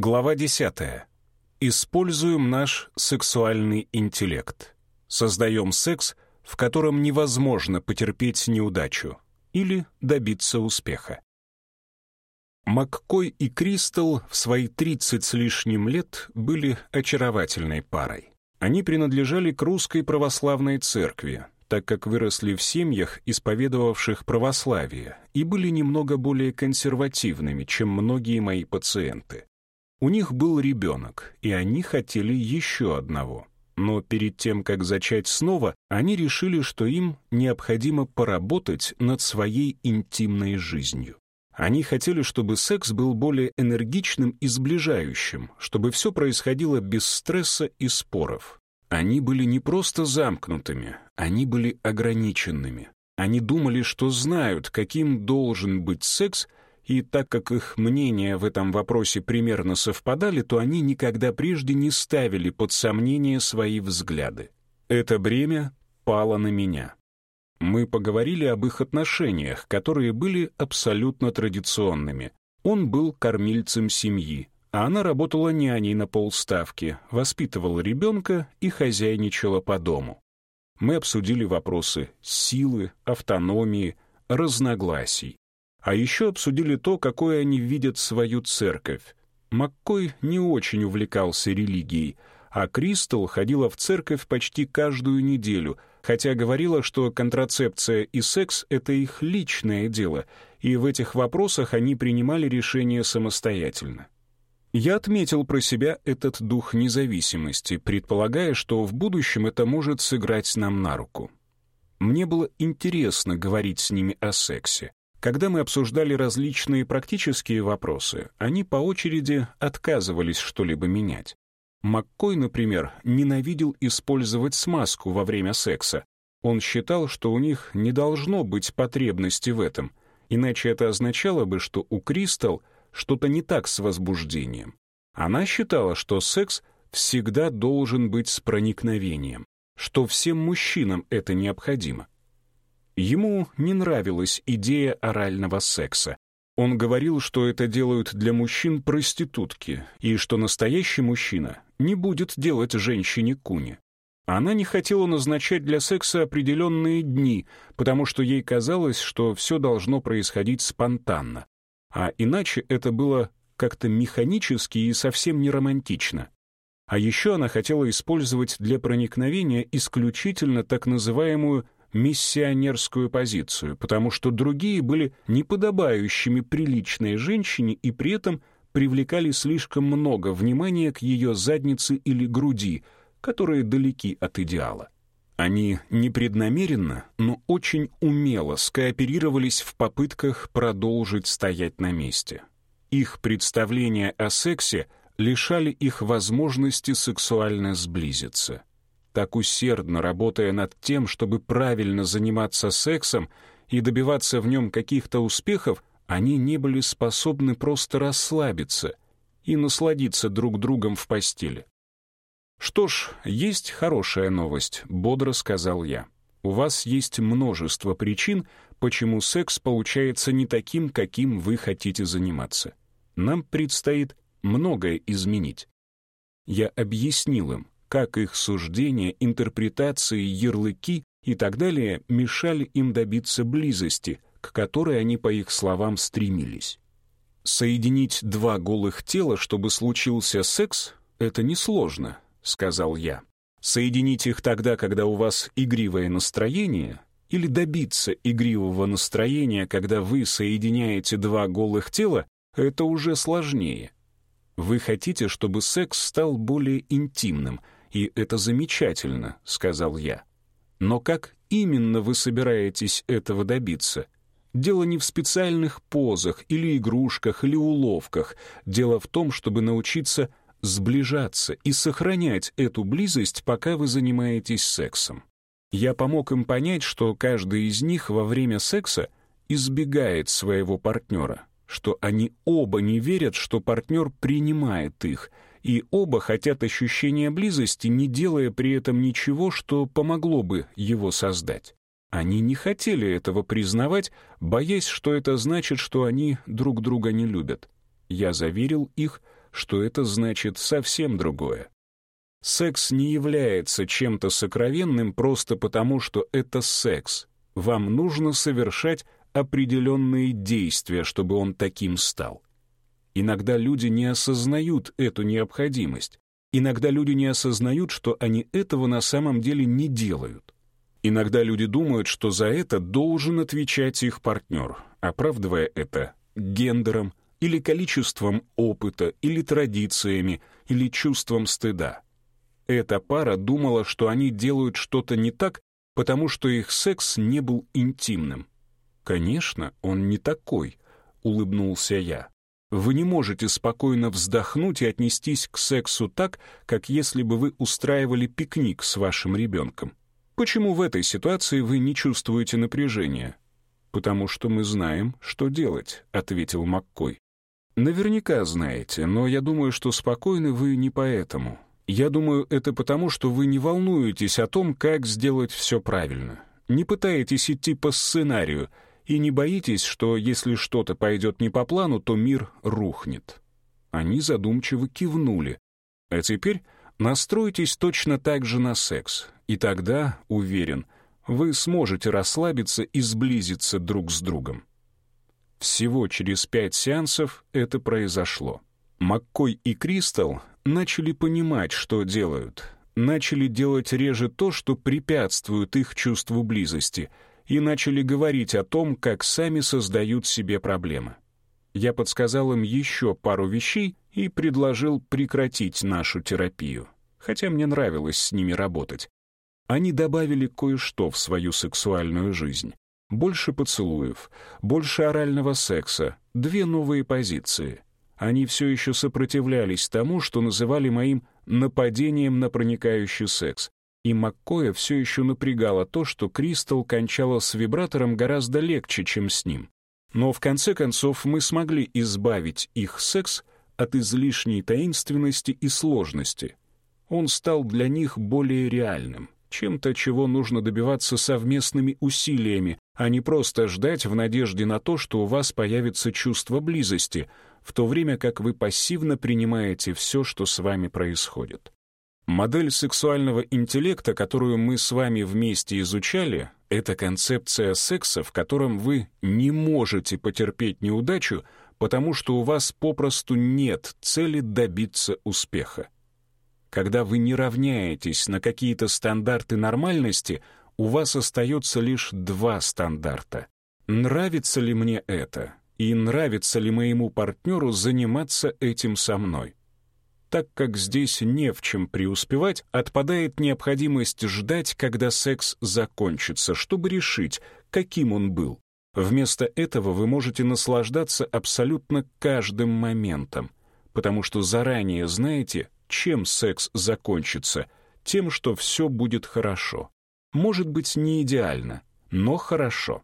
Глава 10. Используем наш сексуальный интеллект. Создаем секс, в котором невозможно потерпеть неудачу или добиться успеха. Маккой и Кристал в свои 30 с лишним лет были очаровательной парой. Они принадлежали к русской православной церкви, так как выросли в семьях, исповедовавших православие, и были немного более консервативными, чем многие мои пациенты. У них был ребенок, и они хотели еще одного. Но перед тем, как зачать снова, они решили, что им необходимо поработать над своей интимной жизнью. Они хотели, чтобы секс был более энергичным и сближающим, чтобы все происходило без стресса и споров. Они были не просто замкнутыми, они были ограниченными. Они думали, что знают, каким должен быть секс, и так как их мнения в этом вопросе примерно совпадали, то они никогда прежде не ставили под сомнение свои взгляды. Это бремя пало на меня. Мы поговорили об их отношениях, которые были абсолютно традиционными. Он был кормильцем семьи, а она работала няней на полставки, воспитывала ребенка и хозяйничала по дому. Мы обсудили вопросы силы, автономии, разногласий. А еще обсудили то, какой они видят свою церковь. Маккой не очень увлекался религией, а Кристал ходила в церковь почти каждую неделю, хотя говорила, что контрацепция и секс — это их личное дело, и в этих вопросах они принимали решение самостоятельно. Я отметил про себя этот дух независимости, предполагая, что в будущем это может сыграть нам на руку. Мне было интересно говорить с ними о сексе. Когда мы обсуждали различные практические вопросы, они по очереди отказывались что-либо менять. Маккой, например, ненавидел использовать смазку во время секса. Он считал, что у них не должно быть потребности в этом, иначе это означало бы, что у Кристал что-то не так с возбуждением. Она считала, что секс всегда должен быть с проникновением, что всем мужчинам это необходимо. Ему не нравилась идея орального секса. Он говорил, что это делают для мужчин проститутки, и что настоящий мужчина не будет делать женщине куни. Она не хотела назначать для секса определенные дни, потому что ей казалось, что все должно происходить спонтанно. А иначе это было как-то механически и совсем не романтично. А еще она хотела использовать для проникновения исключительно так называемую миссионерскую позицию, потому что другие были неподобающими приличной женщине и при этом привлекали слишком много внимания к ее заднице или груди, которые далеки от идеала. Они непреднамеренно, но очень умело скооперировались в попытках продолжить стоять на месте. Их представления о сексе лишали их возможности сексуально сблизиться — так усердно работая над тем, чтобы правильно заниматься сексом и добиваться в нем каких-то успехов, они не были способны просто расслабиться и насладиться друг другом в постели. «Что ж, есть хорошая новость», — бодро сказал я. «У вас есть множество причин, почему секс получается не таким, каким вы хотите заниматься. Нам предстоит многое изменить». Я объяснил им, как их суждения, интерпретации, ярлыки и так далее мешали им добиться близости, к которой они, по их словам, стремились. «Соединить два голых тела, чтобы случился секс, это несложно», — сказал я. «Соединить их тогда, когда у вас игривое настроение, или добиться игривого настроения, когда вы соединяете два голых тела, это уже сложнее. Вы хотите, чтобы секс стал более интимным — и это замечательно», — сказал я. «Но как именно вы собираетесь этого добиться?» Дело не в специальных позах или игрушках или уловках. Дело в том, чтобы научиться сближаться и сохранять эту близость, пока вы занимаетесь сексом. Я помог им понять, что каждый из них во время секса избегает своего партнера, что они оба не верят, что партнер принимает их — и оба хотят ощущения близости, не делая при этом ничего, что помогло бы его создать. Они не хотели этого признавать, боясь, что это значит, что они друг друга не любят. Я заверил их, что это значит совсем другое. Секс не является чем-то сокровенным просто потому, что это секс. Вам нужно совершать определенные действия, чтобы он таким стал. Иногда люди не осознают эту необходимость. Иногда люди не осознают, что они этого на самом деле не делают. Иногда люди думают, что за это должен отвечать их партнер, оправдывая это гендером или количеством опыта, или традициями, или чувством стыда. Эта пара думала, что они делают что-то не так, потому что их секс не был интимным. «Конечно, он не такой», — улыбнулся я. Вы не можете спокойно вздохнуть и отнестись к сексу так, как если бы вы устраивали пикник с вашим ребенком. Почему в этой ситуации вы не чувствуете напряжения? «Потому что мы знаем, что делать», — ответил Маккой. «Наверняка знаете, но я думаю, что спокойны вы не поэтому. Я думаю, это потому, что вы не волнуетесь о том, как сделать все правильно. Не пытаетесь идти по сценарию — и не боитесь, что если что-то пойдет не по плану, то мир рухнет». Они задумчиво кивнули. «А теперь настройтесь точно так же на секс, и тогда, уверен, вы сможете расслабиться и сблизиться друг с другом». Всего через пять сеансов это произошло. Маккой и Кристал начали понимать, что делают. Начали делать реже то, что препятствует их чувству близости — и начали говорить о том, как сами создают себе проблемы. Я подсказал им еще пару вещей и предложил прекратить нашу терапию, хотя мне нравилось с ними работать. Они добавили кое-что в свою сексуальную жизнь. Больше поцелуев, больше орального секса, две новые позиции. Они все еще сопротивлялись тому, что называли моим «нападением на проникающий секс», и Маккоя все еще напрягало то, что Кристал кончала с вибратором гораздо легче, чем с ним. Но в конце концов мы смогли избавить их секс от излишней таинственности и сложности. Он стал для них более реальным, чем-то, чего нужно добиваться совместными усилиями, а не просто ждать в надежде на то, что у вас появится чувство близости, в то время как вы пассивно принимаете все, что с вами происходит. Модель сексуального интеллекта, которую мы с вами вместе изучали, это концепция секса, в котором вы не можете потерпеть неудачу, потому что у вас попросту нет цели добиться успеха. Когда вы не равняетесь на какие-то стандарты нормальности, у вас остается лишь два стандарта. Нравится ли мне это? И нравится ли моему партнеру заниматься этим со мной? так как здесь не в чем преуспевать, отпадает необходимость ждать, когда секс закончится, чтобы решить, каким он был. Вместо этого вы можете наслаждаться абсолютно каждым моментом, потому что заранее знаете, чем секс закончится, тем, что все будет хорошо. Может быть, не идеально, но хорошо.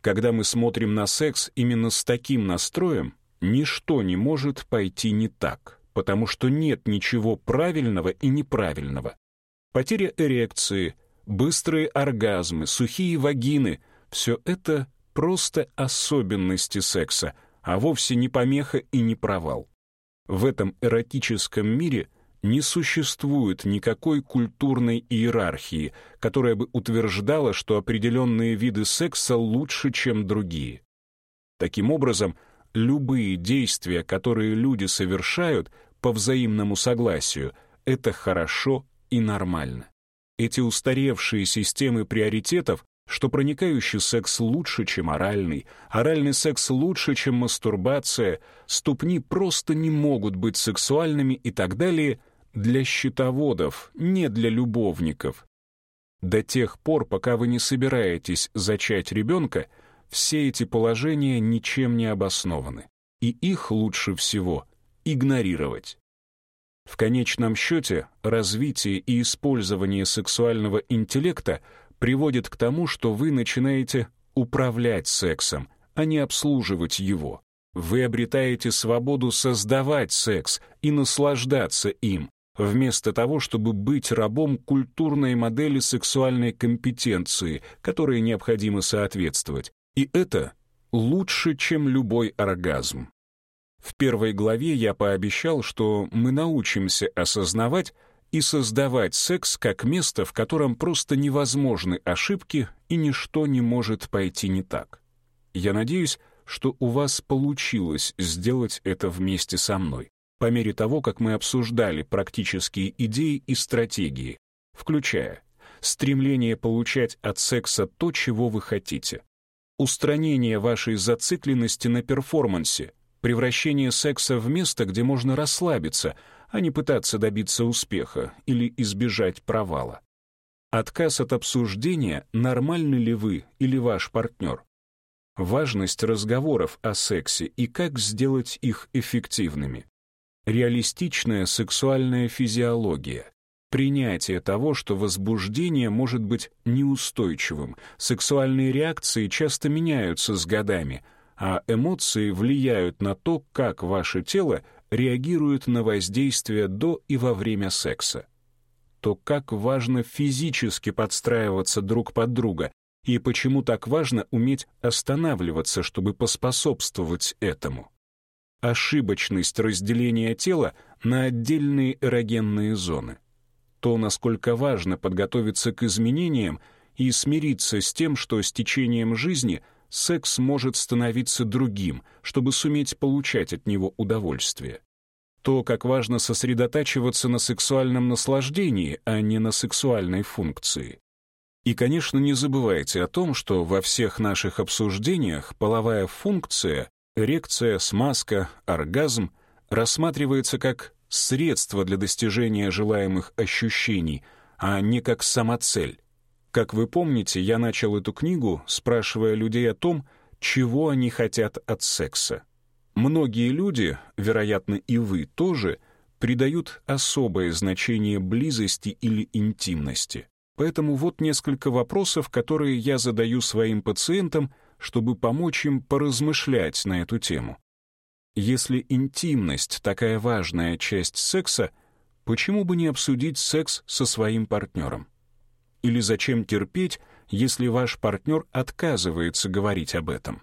Когда мы смотрим на секс именно с таким настроем, ничто не может пойти не так потому что нет ничего правильного и неправильного. Потеря эрекции, быстрые оргазмы, сухие вагины — все это просто особенности секса, а вовсе не помеха и не провал. В этом эротическом мире не существует никакой культурной иерархии, которая бы утверждала, что определенные виды секса лучше, чем другие. Таким образом, любые действия, которые люди совершают по взаимному согласию, это хорошо и нормально. Эти устаревшие системы приоритетов, что проникающий секс лучше, чем оральный, оральный секс лучше, чем мастурбация, ступни просто не могут быть сексуальными и так далее, для счетоводов, не для любовников. До тех пор, пока вы не собираетесь зачать ребенка — все эти положения ничем не обоснованы, и их лучше всего игнорировать. В конечном счете, развитие и использование сексуального интеллекта приводит к тому, что вы начинаете управлять сексом, а не обслуживать его. Вы обретаете свободу создавать секс и наслаждаться им, вместо того, чтобы быть рабом культурной модели сексуальной компетенции, которой необходимо соответствовать, и это лучше, чем любой оргазм. В первой главе я пообещал, что мы научимся осознавать и создавать секс как место, в котором просто невозможны ошибки и ничто не может пойти не так. Я надеюсь, что у вас получилось сделать это вместе со мной, по мере того, как мы обсуждали практические идеи и стратегии, включая стремление получать от секса то, чего вы хотите, устранение вашей зацикленности на перформансе, превращение секса в место, где можно расслабиться, а не пытаться добиться успеха или избежать провала. Отказ от обсуждения, нормальны ли вы или ваш партнер. Важность разговоров о сексе и как сделать их эффективными. Реалистичная сексуальная физиология принятие того, что возбуждение может быть неустойчивым. Сексуальные реакции часто меняются с годами, а эмоции влияют на то, как ваше тело реагирует на воздействие до и во время секса. То как важно физически подстраиваться друг под друга и почему так важно уметь останавливаться, чтобы поспособствовать этому. Ошибочность разделения тела на отдельные эрогенные зоны то, насколько важно подготовиться к изменениям и смириться с тем, что с течением жизни секс может становиться другим, чтобы суметь получать от него удовольствие. То, как важно сосредотачиваться на сексуальном наслаждении, а не на сексуальной функции. И, конечно, не забывайте о том, что во всех наших обсуждениях половая функция, эрекция, смазка, оргазм рассматривается как средство для достижения желаемых ощущений, а не как самоцель. Как вы помните, я начал эту книгу, спрашивая людей о том, чего они хотят от секса. Многие люди, вероятно, и вы тоже, придают особое значение близости или интимности. Поэтому вот несколько вопросов, которые я задаю своим пациентам, чтобы помочь им поразмышлять на эту тему. Если интимность — такая важная часть секса, почему бы не обсудить секс со своим партнером? Или зачем терпеть, если ваш партнер отказывается говорить об этом?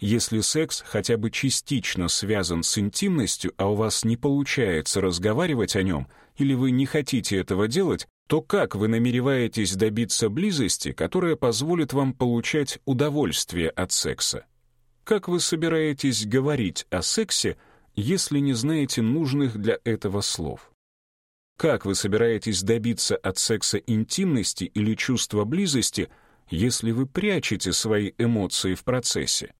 Если секс хотя бы частично связан с интимностью, а у вас не получается разговаривать о нем, или вы не хотите этого делать, то как вы намереваетесь добиться близости, которая позволит вам получать удовольствие от секса? Как вы собираетесь говорить о сексе, если не знаете нужных для этого слов? Как вы собираетесь добиться от секса интимности или чувства близости, если вы прячете свои эмоции в процессе?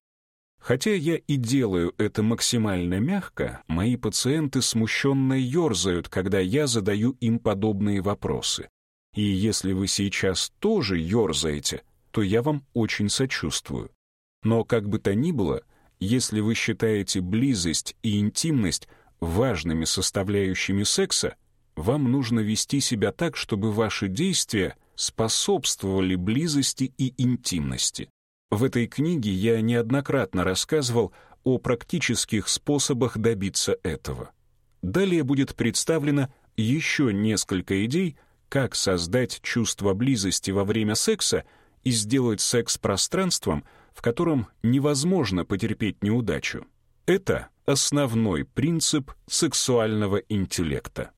Хотя я и делаю это максимально мягко, мои пациенты смущенно ерзают, когда я задаю им подобные вопросы. И если вы сейчас тоже ерзаете, то я вам очень сочувствую. Но как бы то ни было, если вы считаете близость и интимность важными составляющими секса, вам нужно вести себя так, чтобы ваши действия способствовали близости и интимности. В этой книге я неоднократно рассказывал о практических способах добиться этого. Далее будет представлено еще несколько идей, как создать чувство близости во время секса — и сделать секс пространством, в котором невозможно потерпеть неудачу. Это основной принцип сексуального интеллекта.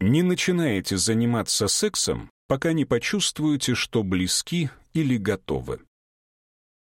Не начинайте заниматься сексом, пока не почувствуете, что близки или готовы.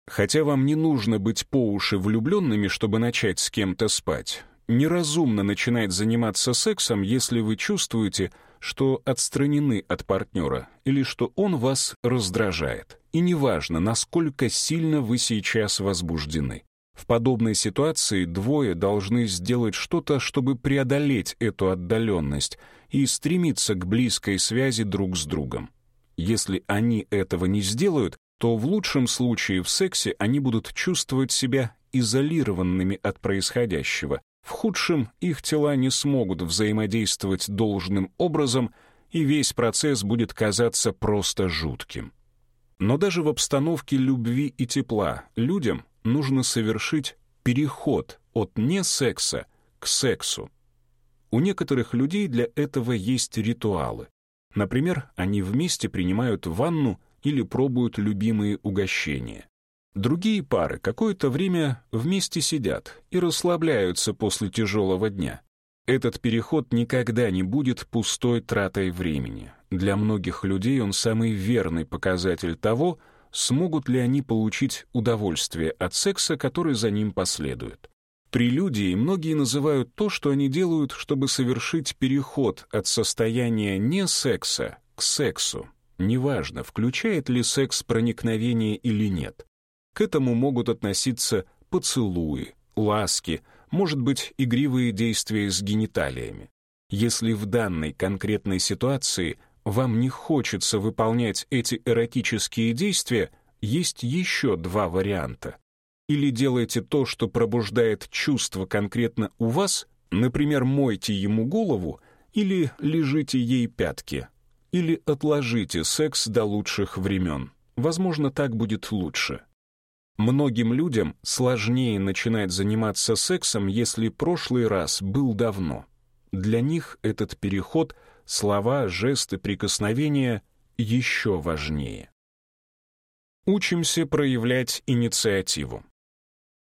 Хотя вам не нужно быть по уши влюбленными, чтобы начать с кем-то спать, неразумно начинать заниматься сексом, если вы чувствуете, что отстранены от партнера или что он вас раздражает. И неважно, насколько сильно вы сейчас возбуждены. В подобной ситуации двое должны сделать что-то, чтобы преодолеть эту отдаленность и стремиться к близкой связи друг с другом. Если они этого не сделают, то в лучшем случае в сексе они будут чувствовать себя изолированными от происходящего в худшем их тела не смогут взаимодействовать должным образом, и весь процесс будет казаться просто жутким. Но даже в обстановке любви и тепла людям нужно совершить переход от не-секса к сексу. У некоторых людей для этого есть ритуалы. Например, они вместе принимают ванну или пробуют любимые угощения. Другие пары какое-то время вместе сидят и расслабляются после тяжелого дня. Этот переход никогда не будет пустой тратой времени. Для многих людей он самый верный показатель того, смогут ли они получить удовольствие от секса, который за ним последует. Прелюдией многие называют то, что они делают, чтобы совершить переход от состояния не секса к сексу. Неважно, включает ли секс проникновение или нет. К этому могут относиться поцелуи, ласки, может быть, игривые действия с гениталиями. Если в данной конкретной ситуации вам не хочется выполнять эти эротические действия, есть еще два варианта. Или делайте то, что пробуждает чувство конкретно у вас, например, мойте ему голову, или лежите ей пятки, или отложите секс до лучших времен. Возможно, так будет лучше. Многим людям сложнее начинать заниматься сексом, если прошлый раз был давно. Для них этот переход, слова, жесты, прикосновения еще важнее. Учимся проявлять инициативу.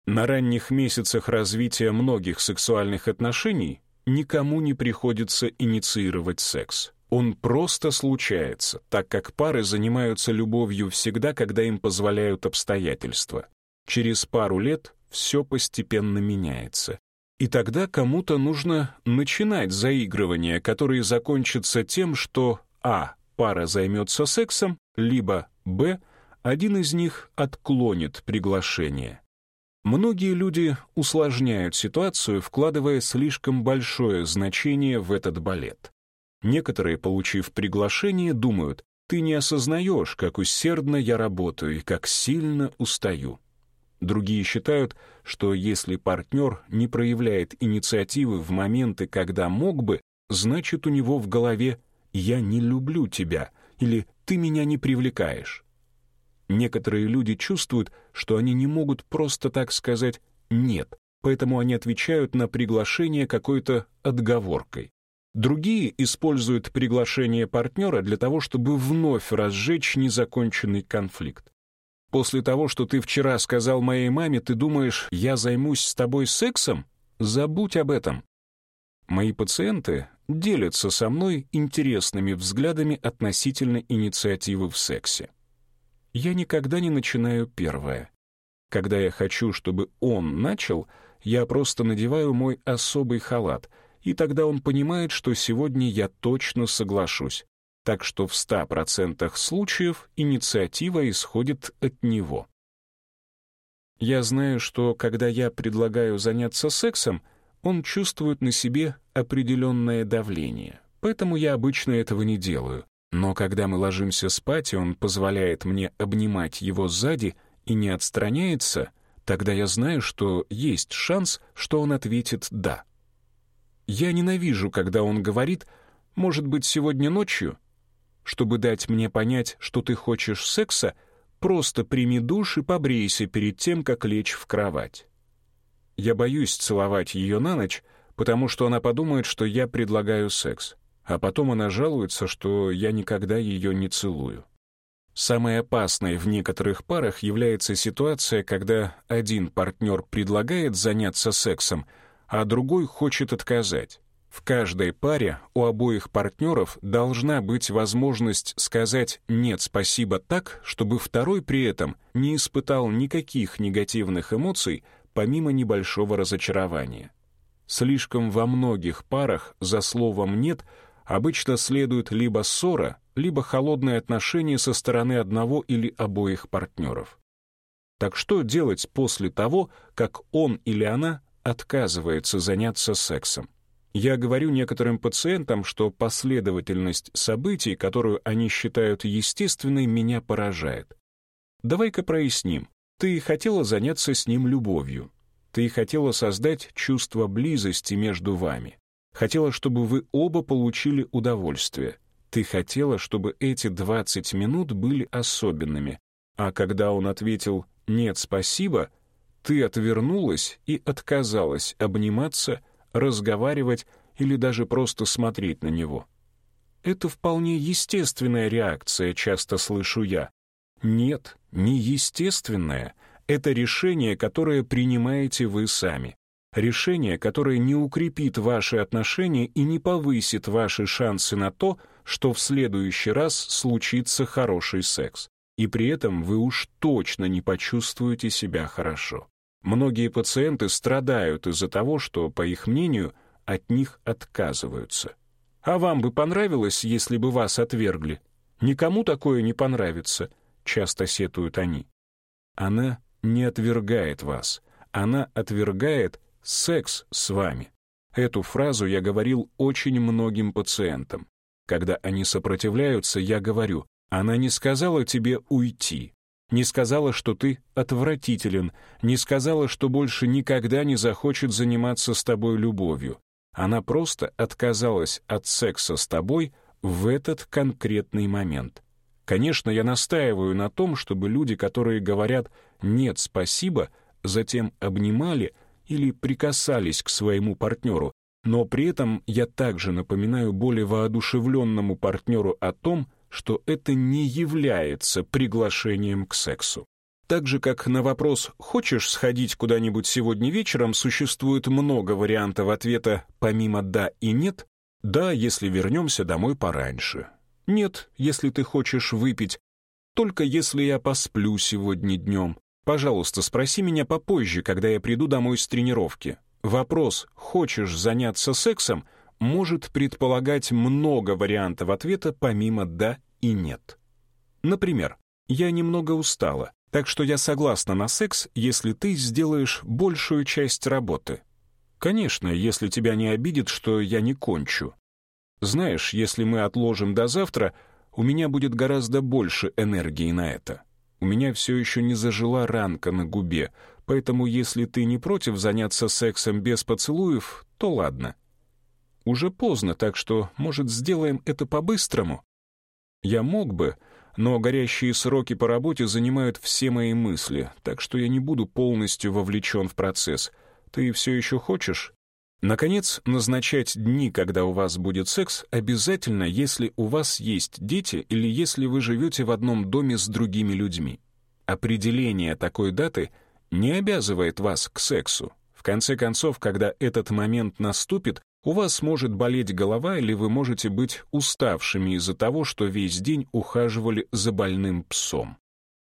На ранних месяцах развития многих сексуальных отношений никому не приходится инициировать секс. Он просто случается, так как пары занимаются любовью всегда, когда им позволяют обстоятельства. Через пару лет все постепенно меняется. И тогда кому-то нужно начинать заигрывание, которое закончится тем, что а. пара займется сексом, либо б. один из них отклонит приглашение. Многие люди усложняют ситуацию, вкладывая слишком большое значение в этот балет. Некоторые, получив приглашение, думают, ты не осознаешь, как усердно я работаю и как сильно устаю. Другие считают, что если партнер не проявляет инициативы в моменты, когда мог бы, значит у него в голове «я не люблю тебя» или «ты меня не привлекаешь». Некоторые люди чувствуют, что они не могут просто так сказать «нет», поэтому они отвечают на приглашение какой-то отговоркой. Другие используют приглашение партнера для того, чтобы вновь разжечь незаконченный конфликт. После того, что ты вчера сказал моей маме, ты думаешь, я займусь с тобой сексом? Забудь об этом. Мои пациенты делятся со мной интересными взглядами относительно инициативы в сексе. Я никогда не начинаю первое. Когда я хочу, чтобы он начал, я просто надеваю мой особый халат — и тогда он понимает, что сегодня я точно соглашусь. Так что в 100% случаев инициатива исходит от него. Я знаю, что когда я предлагаю заняться сексом, он чувствует на себе определенное давление, поэтому я обычно этого не делаю. Но когда мы ложимся спать, и он позволяет мне обнимать его сзади и не отстраняется, тогда я знаю, что есть шанс, что он ответит «да». Я ненавижу, когда он говорит «может быть, сегодня ночью?» Чтобы дать мне понять, что ты хочешь секса, просто прими душ и побрейся перед тем, как лечь в кровать. Я боюсь целовать ее на ночь, потому что она подумает, что я предлагаю секс, а потом она жалуется, что я никогда ее не целую. Самой опасной в некоторых парах является ситуация, когда один партнер предлагает заняться сексом — а другой хочет отказать. В каждой паре у обоих партнеров должна быть возможность сказать «нет, спасибо» так, чтобы второй при этом не испытал никаких негативных эмоций, помимо небольшого разочарования. Слишком во многих парах за словом «нет» обычно следует либо ссора, либо холодное отношение со стороны одного или обоих партнеров. Так что делать после того, как он или она отказывается заняться сексом. Я говорю некоторым пациентам, что последовательность событий, которую они считают естественной, меня поражает. Давай-ка проясним. Ты хотела заняться с ним любовью. Ты хотела создать чувство близости между вами. Хотела, чтобы вы оба получили удовольствие. Ты хотела, чтобы эти 20 минут были особенными. А когда он ответил «нет, спасибо», ты отвернулась и отказалась обниматься, разговаривать или даже просто смотреть на него. Это вполне естественная реакция, часто слышу я. Нет, не естественная. Это решение, которое принимаете вы сами. Решение, которое не укрепит ваши отношения и не повысит ваши шансы на то, что в следующий раз случится хороший секс. И при этом вы уж точно не почувствуете себя хорошо. Многие пациенты страдают из-за того, что, по их мнению, от них отказываются. А вам бы понравилось, если бы вас отвергли? Никому такое не понравится, часто сетуют они. Она не отвергает вас. Она отвергает секс с вами. Эту фразу я говорил очень многим пациентам. Когда они сопротивляются, я говорю, она не сказала тебе уйти, не сказала, что ты отвратителен, не сказала, что больше никогда не захочет заниматься с тобой любовью. Она просто отказалась от секса с тобой в этот конкретный момент. Конечно, я настаиваю на том, чтобы люди, которые говорят «нет, спасибо», затем обнимали или прикасались к своему партнеру, но при этом я также напоминаю более воодушевленному партнеру о том, что это не является приглашением к сексу. Так же, как на вопрос «хочешь сходить куда-нибудь сегодня вечером» существует много вариантов ответа помимо «да» и «нет», «да, если вернемся домой пораньше», «нет, если ты хочешь выпить», «только если я посплю сегодня днем», «пожалуйста, спроси меня попозже, когда я приду домой с тренировки». Вопрос «хочешь заняться сексом» — может предполагать много вариантов ответа помимо «да» и «нет». Например, «я немного устала, так что я согласна на секс, если ты сделаешь большую часть работы». «Конечно, если тебя не обидит, что я не кончу». «Знаешь, если мы отложим до завтра, у меня будет гораздо больше энергии на это. У меня все еще не зажила ранка на губе, поэтому если ты не против заняться сексом без поцелуев, то ладно». Уже поздно, так что, может, сделаем это по-быстрому? Я мог бы, но горящие сроки по работе занимают все мои мысли, так что я не буду полностью вовлечен в процесс. Ты все еще хочешь? Наконец, назначать дни, когда у вас будет секс, обязательно, если у вас есть дети или если вы живете в одном доме с другими людьми. Определение такой даты не обязывает вас к сексу. В конце концов, когда этот момент наступит, у вас может болеть голова или вы можете быть уставшими из-за того, что весь день ухаживали за больным псом.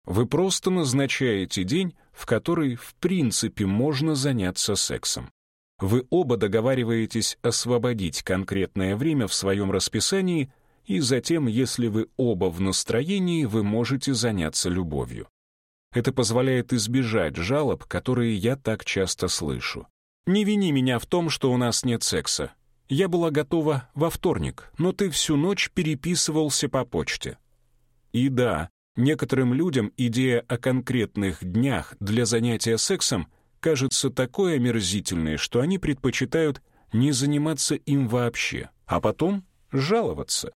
Вы просто назначаете день, в который в принципе можно заняться сексом. Вы оба договариваетесь освободить конкретное время в своем расписании, и затем, если вы оба в настроении, вы можете заняться любовью. Это позволяет избежать жалоб, которые я так часто слышу. Не вини меня в том, что у нас нет секса. Я была готова во вторник, но ты всю ночь переписывался по почте. И да, некоторым людям идея о конкретных днях для занятия сексом кажется такой омерзительной, что они предпочитают не заниматься им вообще, а потом жаловаться.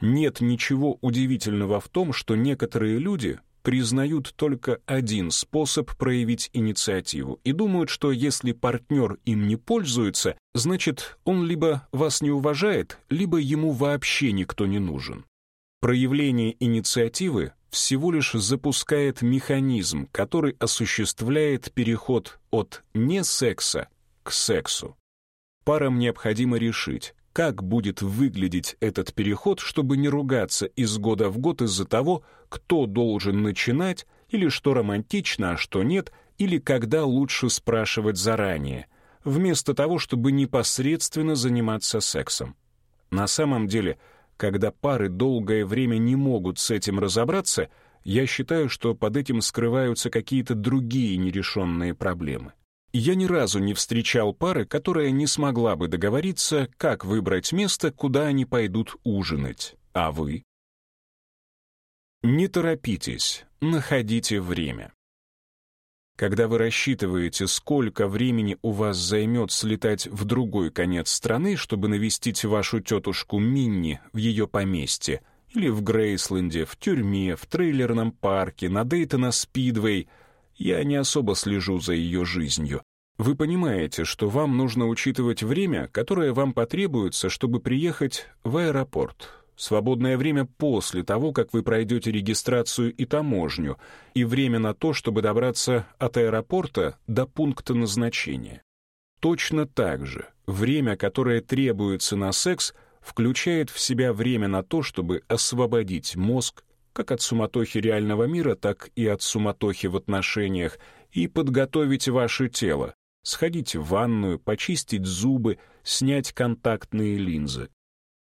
Нет ничего удивительного в том, что некоторые люди признают только один способ проявить инициативу и думают, что если партнер им не пользуется, значит, он либо вас не уважает, либо ему вообще никто не нужен. Проявление инициативы всего лишь запускает механизм, который осуществляет переход от не секса к сексу. Парам необходимо решить, как будет выглядеть этот переход, чтобы не ругаться из года в год из-за того, кто должен начинать, или что романтично, а что нет, или когда лучше спрашивать заранее, вместо того, чтобы непосредственно заниматься сексом. На самом деле, когда пары долгое время не могут с этим разобраться, я считаю, что под этим скрываются какие-то другие нерешенные проблемы. Я ни разу не встречал пары, которая не смогла бы договориться, как выбрать место, куда они пойдут ужинать. А вы? Не торопитесь, находите время. Когда вы рассчитываете, сколько времени у вас займет слетать в другой конец страны, чтобы навестить вашу тетушку Минни в ее поместье, или в Грейсленде, в тюрьме, в трейлерном парке, на Дейтона Спидвей, я не особо слежу за ее жизнью. Вы понимаете, что вам нужно учитывать время, которое вам потребуется, чтобы приехать в аэропорт, свободное время после того, как вы пройдете регистрацию и таможню, и время на то, чтобы добраться от аэропорта до пункта назначения. Точно так же время, которое требуется на секс, включает в себя время на то, чтобы освободить мозг как от суматохи реального мира, так и от суматохи в отношениях, и подготовить ваше тело, сходить в ванную, почистить зубы, снять контактные линзы.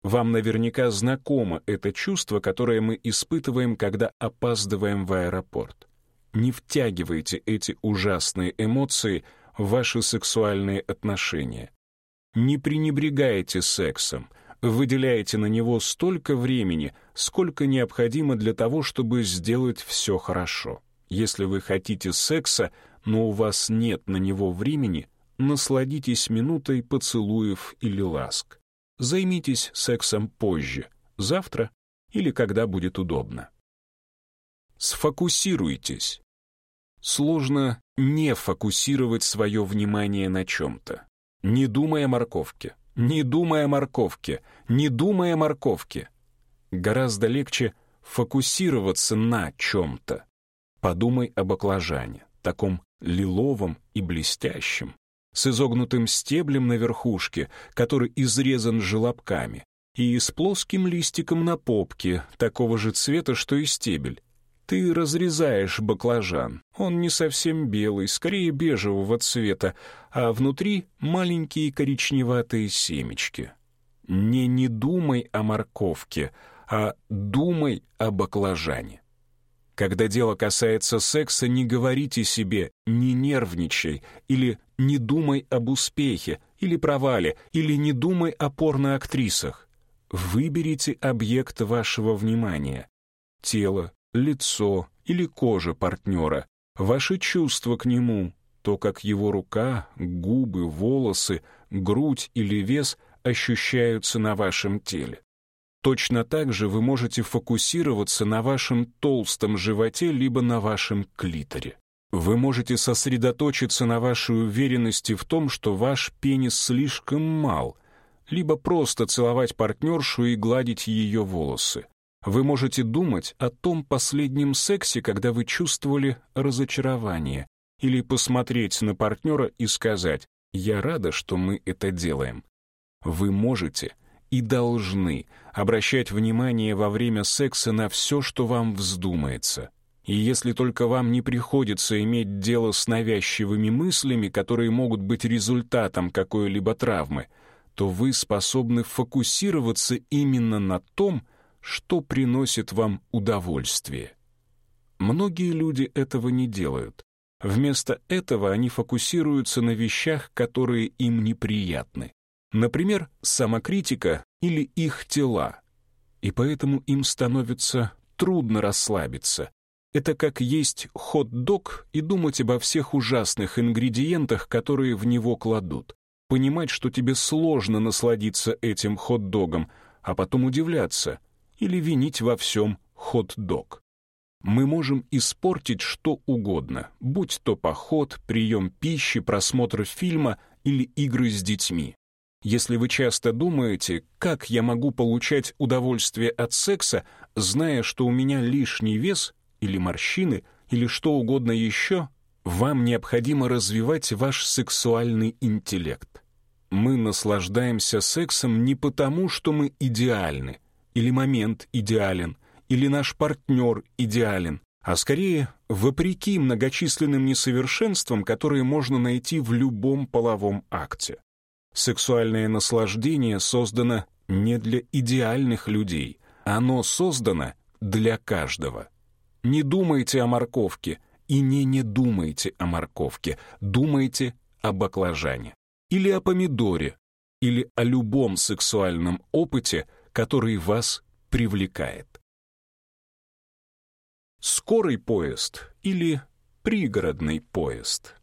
Вам наверняка знакомо это чувство, которое мы испытываем, когда опаздываем в аэропорт. Не втягивайте эти ужасные эмоции в ваши сексуальные отношения. Не пренебрегайте сексом, выделяйте на него столько времени, сколько необходимо для того, чтобы сделать все хорошо. Если вы хотите секса, но у вас нет на него времени, насладитесь минутой поцелуев или ласк. Займитесь сексом позже, завтра или когда будет удобно. Сфокусируйтесь. Сложно не фокусировать свое внимание на чем-то. Не думая о морковке, не думая о морковке, не думая о морковке. Гораздо легче фокусироваться на чем-то. Подумай об баклажане, таком лиловом и блестящем, с изогнутым стеблем на верхушке, который изрезан желобками, и с плоским листиком на попке, такого же цвета, что и стебель. Ты разрезаешь баклажан. Он не совсем белый, скорее бежевого цвета, а внутри маленькие коричневатые семечки. Не не думай о морковке, а думай о баклажане. Когда дело касается секса, не говорите себе «не нервничай» или «Не думай об успехе или провале, или не думай о порно-актрисах. Выберите объект вашего внимания. Тело, лицо или кожа партнера, ваши чувства к нему, то, как его рука, губы, волосы, грудь или вес ощущаются на вашем теле. Точно так же вы можете фокусироваться на вашем толстом животе либо на вашем клиторе. Вы можете сосредоточиться на вашей уверенности в том, что ваш пенис слишком мал, либо просто целовать партнершу и гладить ее волосы. Вы можете думать о том последнем сексе, когда вы чувствовали разочарование, или посмотреть на партнера и сказать «Я рада, что мы это делаем». Вы можете и должны обращать внимание во время секса на все, что вам вздумается, и если только вам не приходится иметь дело с навязчивыми мыслями, которые могут быть результатом какой-либо травмы, то вы способны фокусироваться именно на том, что приносит вам удовольствие. Многие люди этого не делают. Вместо этого они фокусируются на вещах, которые им неприятны. Например, самокритика или их тела. И поэтому им становится трудно расслабиться, это как есть хот-дог и думать обо всех ужасных ингредиентах, которые в него кладут. Понимать, что тебе сложно насладиться этим хот-догом, а потом удивляться или винить во всем хот-дог. Мы можем испортить что угодно, будь то поход, прием пищи, просмотр фильма или игры с детьми. Если вы часто думаете, как я могу получать удовольствие от секса, зная, что у меня лишний вес, или морщины, или что угодно еще, вам необходимо развивать ваш сексуальный интеллект. Мы наслаждаемся сексом не потому, что мы идеальны, или момент идеален, или наш партнер идеален, а скорее вопреки многочисленным несовершенствам, которые можно найти в любом половом акте. Сексуальное наслаждение создано не для идеальных людей, оно создано для каждого. Не думайте о морковке и не не думайте о морковке, думайте о баклажане или о помидоре или о любом сексуальном опыте, который вас привлекает. Скорый поезд или пригородный поезд.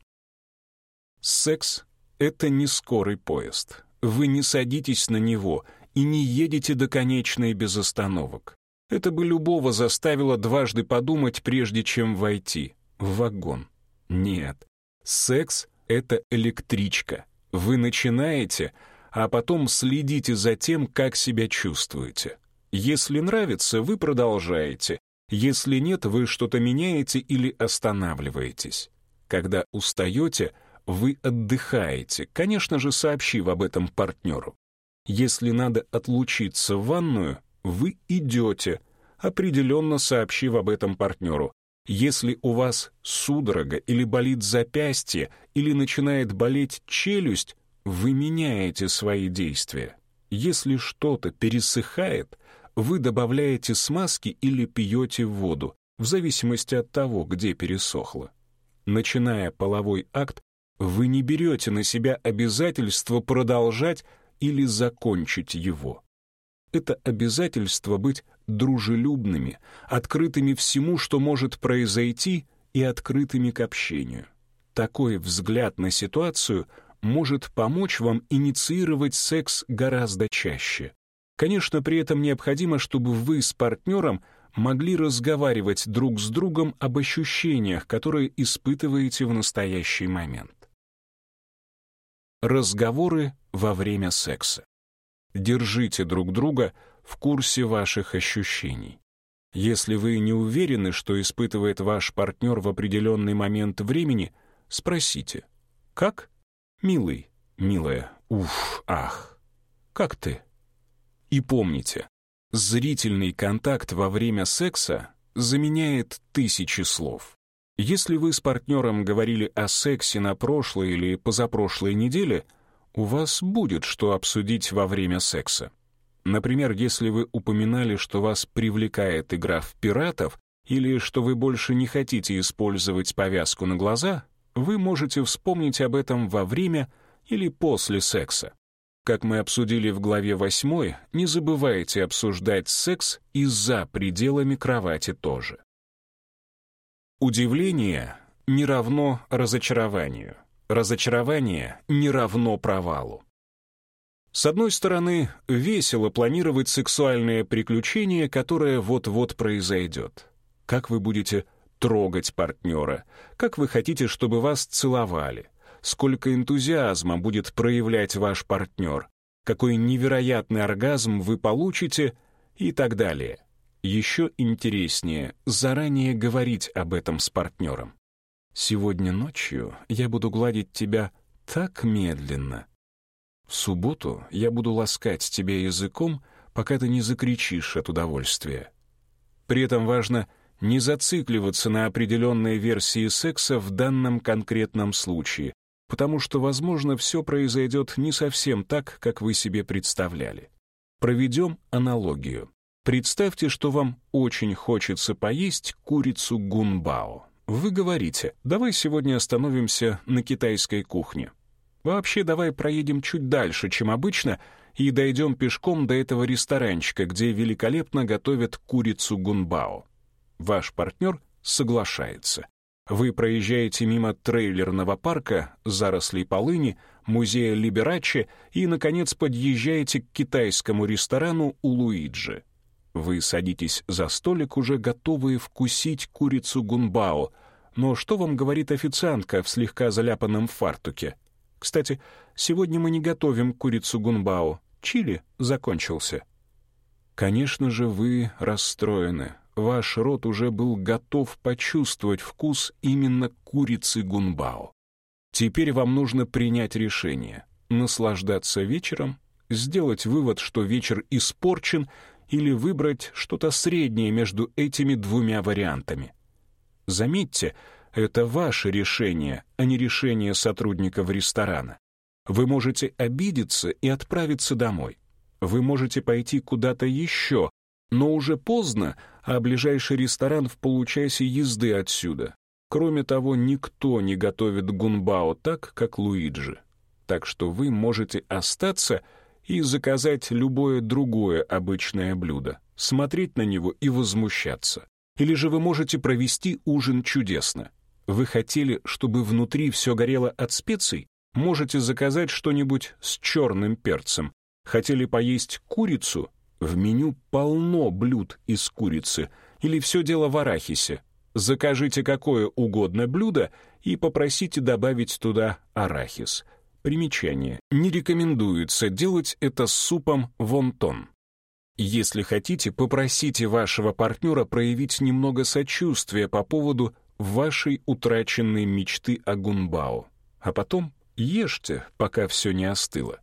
Секс — это не скорый поезд. Вы не садитесь на него и не едете до конечной без остановок. Это бы любого заставило дважды подумать, прежде чем войти в вагон. Нет, секс — это электричка. Вы начинаете, а потом следите за тем, как себя чувствуете. Если нравится, вы продолжаете. Если нет, вы что-то меняете или останавливаетесь. Когда устаете, вы отдыхаете. Конечно же, сообщив об этом партнеру. Если надо отлучиться в ванную, вы идете, определенно сообщив об этом партнеру. Если у вас судорога или болит запястье, или начинает болеть челюсть, вы меняете свои действия. Если что-то пересыхает, вы добавляете смазки или пьете воду, в зависимости от того, где пересохло. Начиная половой акт, вы не берете на себя обязательство продолжать или закончить его. — это обязательство быть дружелюбными, открытыми всему, что может произойти, и открытыми к общению. Такой взгляд на ситуацию может помочь вам инициировать секс гораздо чаще. Конечно, при этом необходимо, чтобы вы с партнером могли разговаривать друг с другом об ощущениях, которые испытываете в настоящий момент. Разговоры во время секса. Держите друг друга в курсе ваших ощущений. Если вы не уверены, что испытывает ваш партнер в определенный момент времени, спросите «Как?» «Милый, милая, уф, ах, как ты?» И помните, зрительный контакт во время секса заменяет тысячи слов. Если вы с партнером говорили о сексе на прошлой или позапрошлой неделе — у вас будет что обсудить во время секса. Например, если вы упоминали, что вас привлекает игра в пиратов, или что вы больше не хотите использовать повязку на глаза, вы можете вспомнить об этом во время или после секса. Как мы обсудили в главе 8, не забывайте обсуждать секс и за пределами кровати тоже. Удивление не равно разочарованию разочарование не равно провалу. С одной стороны, весело планировать сексуальное приключение, которое вот-вот произойдет. Как вы будете трогать партнера, как вы хотите, чтобы вас целовали, сколько энтузиазма будет проявлять ваш партнер, какой невероятный оргазм вы получите и так далее. Еще интереснее заранее говорить об этом с партнером. Сегодня ночью я буду гладить тебя так медленно. В субботу я буду ласкать тебя языком, пока ты не закричишь от удовольствия. При этом важно не зацикливаться на определенной версии секса в данном конкретном случае, потому что, возможно, все произойдет не совсем так, как вы себе представляли. Проведем аналогию. Представьте, что вам очень хочется поесть курицу гунбао. Вы говорите, давай сегодня остановимся на китайской кухне. Вообще, давай проедем чуть дальше, чем обычно, и дойдем пешком до этого ресторанчика, где великолепно готовят курицу гунбао. Ваш партнер соглашается. Вы проезжаете мимо трейлерного парка, зарослей полыни, музея Либерачи и, наконец, подъезжаете к китайскому ресторану у Луиджи. Вы садитесь за столик, уже готовые вкусить курицу гунбао, но что вам говорит официантка в слегка заляпанном фартуке? Кстати, сегодня мы не готовим курицу гунбао. Чили закончился. Конечно же, вы расстроены. Ваш рот уже был готов почувствовать вкус именно курицы гунбао. Теперь вам нужно принять решение. Наслаждаться вечером, сделать вывод, что вечер испорчен, или выбрать что-то среднее между этими двумя вариантами — Заметьте, это ваше решение, а не решение сотрудников ресторана. Вы можете обидеться и отправиться домой. Вы можете пойти куда-то еще, но уже поздно, а ближайший ресторан в получасе езды отсюда. Кроме того, никто не готовит гунбао так, как Луиджи. Так что вы можете остаться и заказать любое другое обычное блюдо, смотреть на него и возмущаться. Или же вы можете провести ужин чудесно. Вы хотели, чтобы внутри все горело от специй? Можете заказать что-нибудь с черным перцем. Хотели поесть курицу? В меню полно блюд из курицы. Или все дело в арахисе. Закажите какое угодно блюдо и попросите добавить туда арахис. Примечание. Не рекомендуется делать это с супом вонтон. Если хотите, попросите вашего партнера проявить немного сочувствия по поводу вашей утраченной мечты о гунбао. А потом ешьте, пока все не остыло.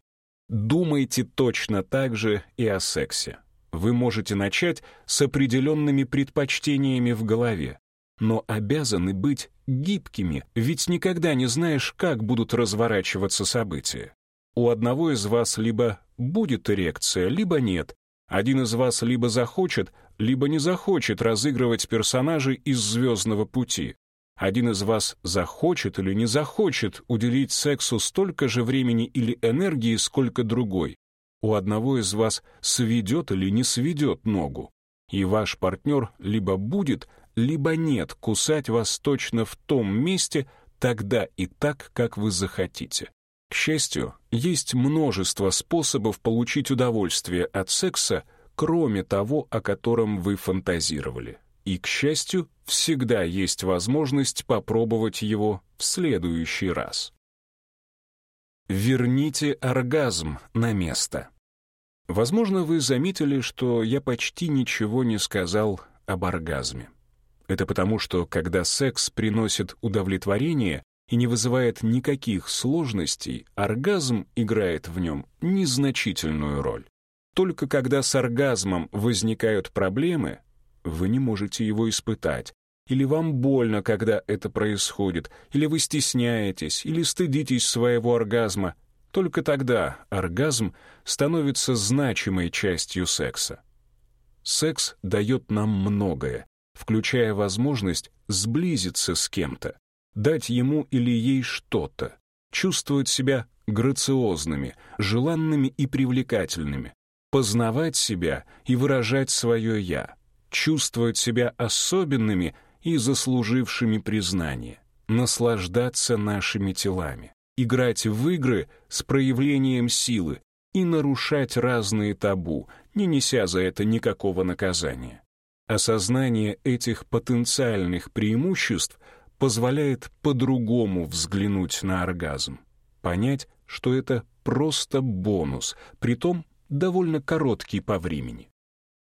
Думайте точно так же и о сексе. Вы можете начать с определенными предпочтениями в голове, но обязаны быть гибкими, ведь никогда не знаешь, как будут разворачиваться события. У одного из вас либо будет эрекция, либо нет, один из вас либо захочет, либо не захочет разыгрывать персонажей из «Звездного пути». Один из вас захочет или не захочет уделить сексу столько же времени или энергии, сколько другой. У одного из вас сведет или не сведет ногу. И ваш партнер либо будет, либо нет кусать вас точно в том месте, тогда и так, как вы захотите. К счастью, есть множество способов получить удовольствие от секса, кроме того, о котором вы фантазировали. И, к счастью, всегда есть возможность попробовать его в следующий раз. Верните оргазм на место. Возможно, вы заметили, что я почти ничего не сказал об оргазме. Это потому, что когда секс приносит удовлетворение, и не вызывает никаких сложностей, оргазм играет в нем незначительную роль. Только когда с оргазмом возникают проблемы, вы не можете его испытать, или вам больно, когда это происходит, или вы стесняетесь, или стыдитесь своего оргазма, только тогда оргазм становится значимой частью секса. Секс дает нам многое, включая возможность сблизиться с кем-то, дать ему или ей что-то, чувствовать себя грациозными, желанными и привлекательными, познавать себя и выражать свое «я», чувствовать себя особенными и заслужившими признание, наслаждаться нашими телами, играть в игры с проявлением силы и нарушать разные табу, не неся за это никакого наказания. Осознание этих потенциальных преимуществ — позволяет по-другому взглянуть на оргазм, понять, что это просто бонус, притом довольно короткий по времени.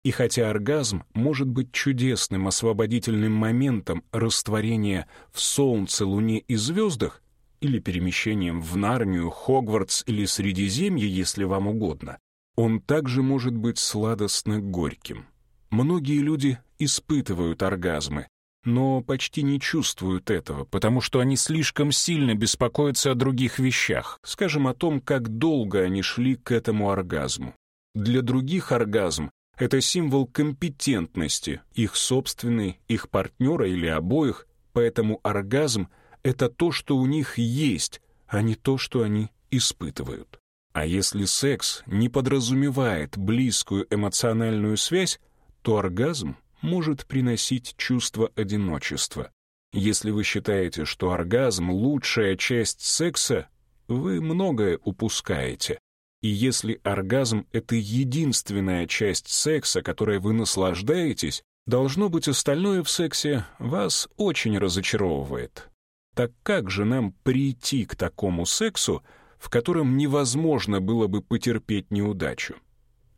И хотя оргазм может быть чудесным освободительным моментом растворения в солнце, луне и звездах, или перемещением в Нарнию, Хогвартс или Средиземье, если вам угодно, он также может быть сладостно горьким. Многие люди испытывают оргазмы, но почти не чувствуют этого, потому что они слишком сильно беспокоятся о других вещах, скажем, о том, как долго они шли к этому оргазму. Для других оргазм — это символ компетентности, их собственной, их партнера или обоих, поэтому оргазм — это то, что у них есть, а не то, что они испытывают. А если секс не подразумевает близкую эмоциональную связь, то оргазм — может приносить чувство одиночества. Если вы считаете, что оргазм — лучшая часть секса, вы многое упускаете. И если оргазм — это единственная часть секса, которой вы наслаждаетесь, должно быть остальное в сексе вас очень разочаровывает. Так как же нам прийти к такому сексу, в котором невозможно было бы потерпеть неудачу?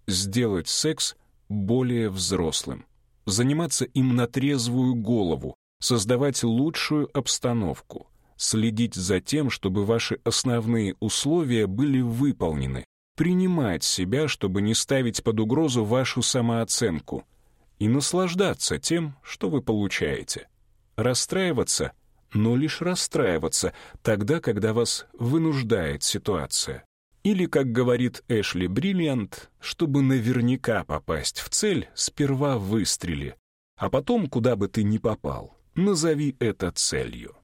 Сделать секс более взрослым заниматься им на трезвую голову, создавать лучшую обстановку, следить за тем, чтобы ваши основные условия были выполнены, принимать себя, чтобы не ставить под угрозу вашу самооценку и наслаждаться тем, что вы получаете. Расстраиваться, но лишь расстраиваться тогда, когда вас вынуждает ситуация. Или, как говорит Эшли Бриллиант, чтобы наверняка попасть в цель, сперва выстрели, а потом, куда бы ты ни попал, назови это целью.